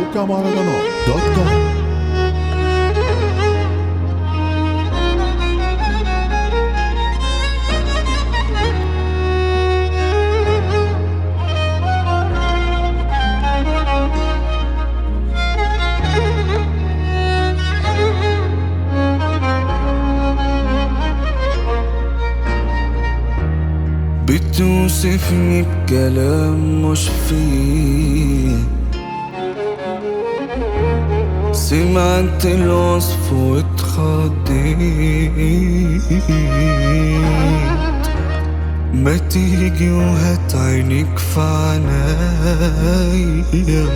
موقع مهرجانات دوت كوم بتوصفني بكلام مش فيه سمعت الوصف واتخضيت. ما تيجي وهات عينيك في عينيا.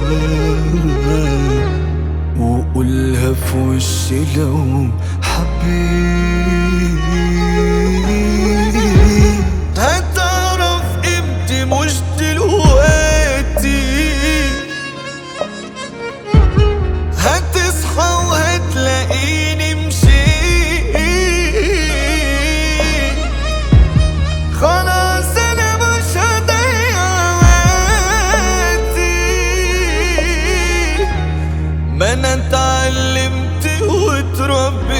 وقولها في وشي لو حبيت. أنا اتعلمت واتربيت.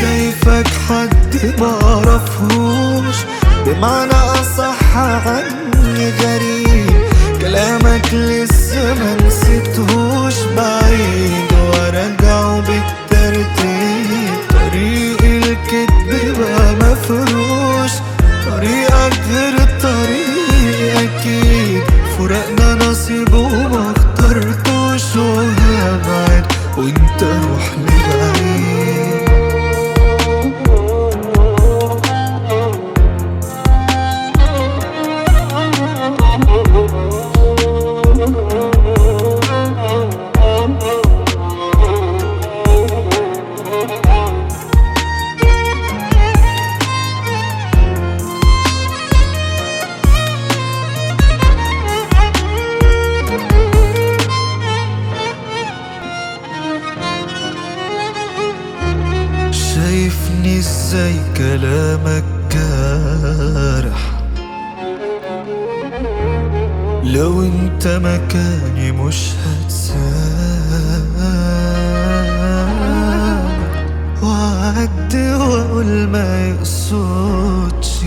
شايفك حد معرفهوش بمعنى أصح عني غريب. كلامك لسه ما نسيتهوش. بعيد وارجعه بالترتيب. طريق الكدب بقى مفروش وانت روح لبعيد شايفني إزاي كلامك جارح؟ لو أنت مكاني مش هتسامح. وعدي وأقول ما يقصدش.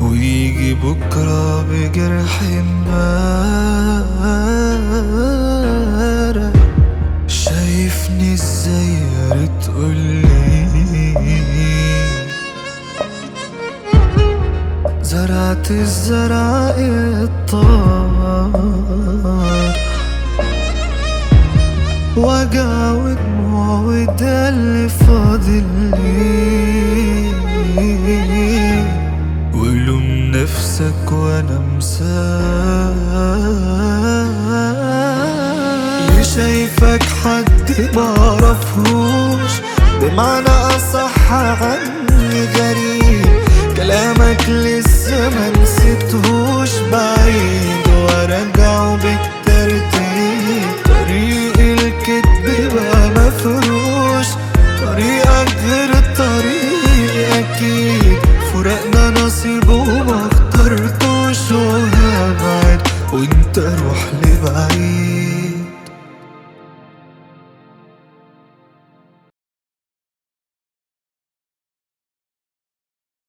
ويجي بكرة بجرح امبارح الزرع الطار وجع ودموع وده اللي فاضل لي. ولوم نفسك وأنا مساك. ليه شايفك حد معرفهوش بمعنى أصح عني